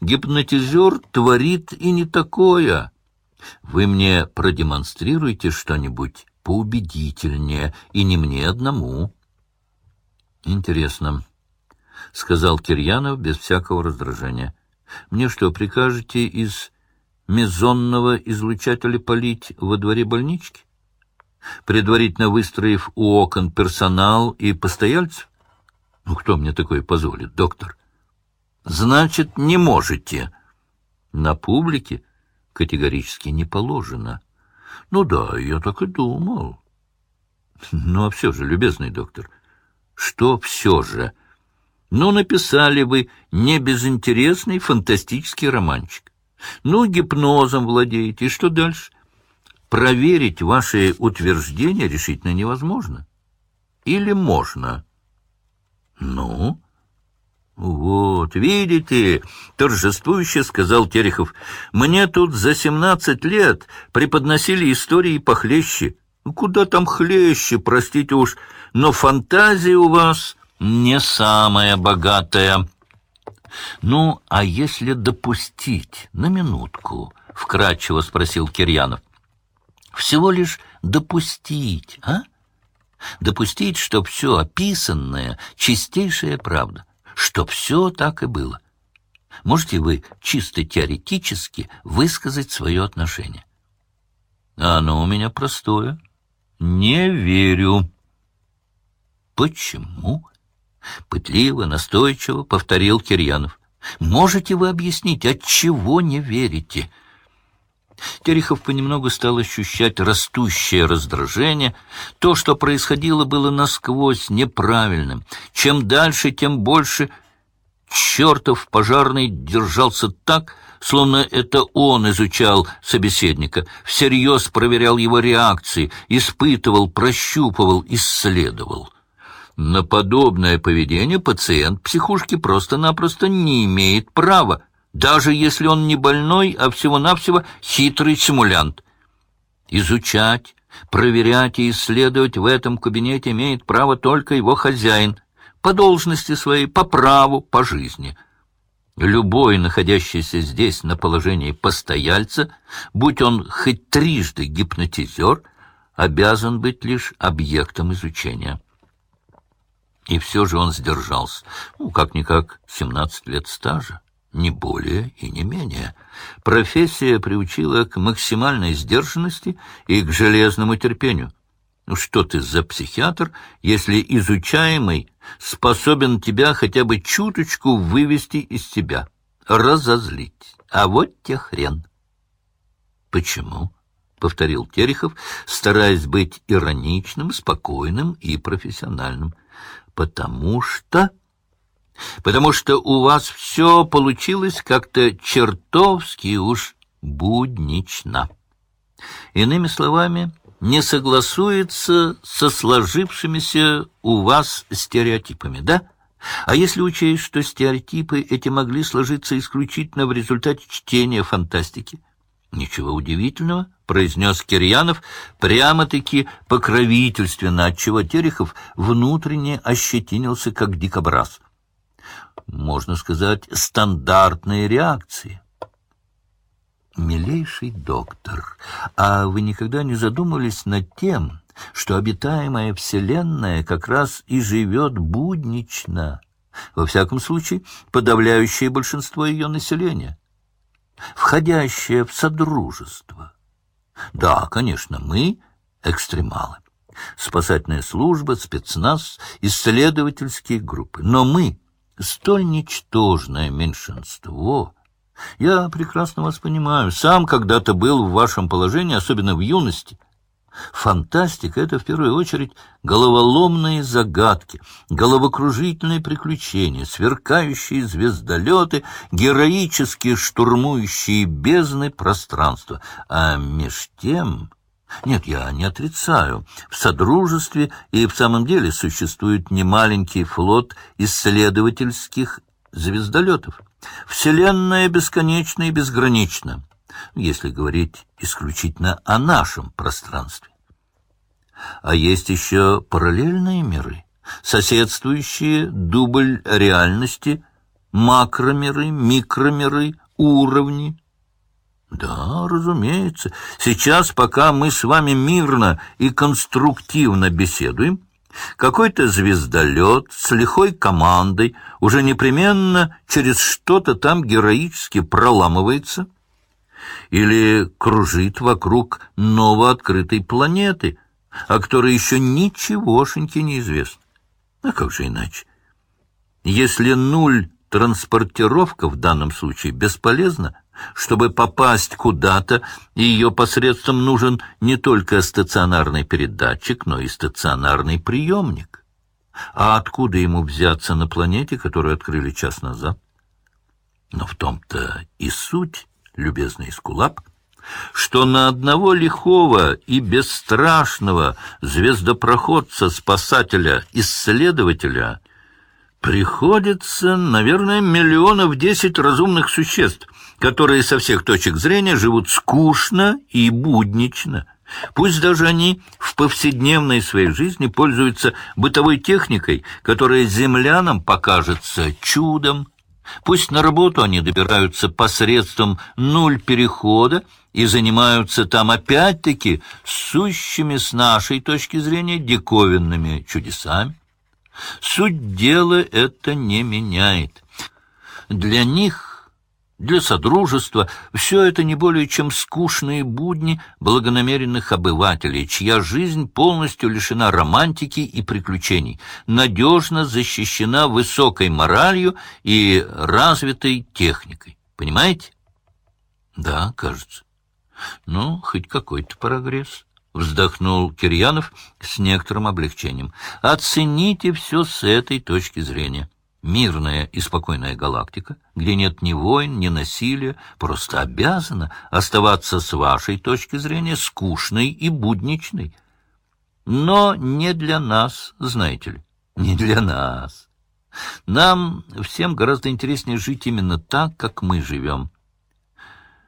Гипнотизер творит и не такое. Вы мне продемонстрируете что-нибудь поубедительнее, и не мне одному. Интересно, — сказал Кирьянов без всякого раздражения. Мне что, прикажете из мезонного излучателя полить во дворе больнички? Предварительно выстроив у окон персонал и постояльцев? Ну, кто мне такое позволит, доктор? Значит, не можете. На публике категорически не положено. Ну да, я так и думал. Ну, а все же, любезный доктор, что все же? Ну, написали вы не безинтересный фантастический романчик. Ну, гипнозом владеете, и что дальше? Проверить ваши утверждения решительно невозможно. Или можно? Ну? «Вот, видите, — торжествующе сказал Терехов, — мне тут за семнадцать лет преподносили истории похлеще. Ну, куда там хлеще, простите уж, но фантазия у вас не самая богатая». «Ну, а если допустить, на минутку?» — вкратчиво спросил Кирьянов. «Всего лишь допустить, а? Допустить, что все описанное — чистейшая правда» что все так и было. Можете вы чисто теоретически высказать свое отношение? А оно у меня простое. Не верю. Почему? Пытливо, настойчиво повторил Кирьянов. Можете вы объяснить, от чего не верите? Терехов понемногу стал ощущать растущее раздражение. То, что происходило, было насквозь неправильным. Чем дальше, тем больше чертов пожарный держался так, словно это он изучал собеседника, всерьез проверял его реакции, испытывал, прощупывал, исследовал. На подобное поведение пациент психушки просто-напросто не имеет права даже если он не больной, а всего-навсего хитрый симулянт. Изучать, проверять и исследовать в этом кабинете имеет право только его хозяин, по должности своей, по праву, по жизни. Любой, находящийся здесь на положении постояльца, будь он хоть трижды гипнотизер, обязан быть лишь объектом изучения. И все же он сдержался. Ну, как-никак, семнадцать лет стажа не более и не менее. Профессия приучила к максимальной сдержанности и к железному терпению. Ну что ты за психиатр, если изучаемый способен тебя хотя бы чуточку вывести из себя, разозлить? А вот те хрен. Почему? — повторил Терехов, стараясь быть ироничным, спокойным и профессиональным. — Потому что потому что у вас все получилось как-то чертовски уж буднично. Иными словами, не согласуется со сложившимися у вас стереотипами, да? А если учесть, что стереотипы эти могли сложиться исключительно в результате чтения фантастики? Ничего удивительного, произнес Кирьянов, прямо-таки покровительственно, отчего Терехов внутренне ощетинился, как дикобраз можно сказать, стандартные реакции. Милейший доктор, а вы никогда не задумывались над тем, что обитаемая Вселенная как раз и живет буднично, во всяком случае, подавляющее большинство ее населения, входящее в содружество? Да, конечно, мы экстремалы. Спасательная служба, спецназ, исследовательские группы. Но мы столь ничтожное меньшинство. Я прекрасно вас понимаю. Сам когда-то был в вашем положении, особенно в юности. Фантастика — это, в первую очередь, головоломные загадки, головокружительные приключения, сверкающие звездолеты, героические штурмующие бездны пространства. А меж тем нет, я не отрицаю. В Содружестве и в самом деле существует немаленький флот исследовательских звездолетов. Вселенная бесконечна и безгранична, если говорить исключительно о нашем пространстве. А есть еще параллельные миры, соседствующие дубль реальности макромиры, микромиры, уровни. Да, разумеется. Сейчас, пока мы с вами мирно и конструктивно беседуем, какой-то звездолет с лихой командой уже непременно через что-то там героически проламывается или кружит вокруг новооткрытой планеты, о которой еще ничегошеньки не известно. А как же иначе? Если нуль транспортировка в данном случае бесполезна, чтобы попасть куда-то, ее посредством нужен не только стационарный передатчик, но и стационарный приемник. А откуда ему взяться на планете, которую открыли час назад? Но в том-то и суть, любезный Скулап, что на одного лихого и бесстрашного звездопроходца-спасателя-исследователя приходится, наверное, миллионов десять разумных существ, которые со всех точек зрения живут скучно и буднично. Пусть даже они в повседневной своей жизни пользуются бытовой техникой, которая землянам покажется чудом. Пусть на работу они добираются посредством нуль перехода и занимаются там опять-таки сущими с нашей точки зрения диковинными чудесами. Суть дела это не меняет. Для них для Содружества все это не более чем скучные будни благонамеренных обывателей, чья жизнь полностью лишена романтики и приключений, надежно защищена высокой моралью и развитой техникой. Понимаете? Да, кажется. Ну, хоть какой-то прогресс. Вздохнул Кирьянов с некоторым облегчением. Оцените все с этой точки зрения мирная и спокойная галактика, где нет ни войн, ни насилия, просто обязана оставаться с вашей точки зрения скучной и будничной. Но не для нас, знаете ли, не для нас. Нам всем гораздо интереснее жить именно так, как мы живем.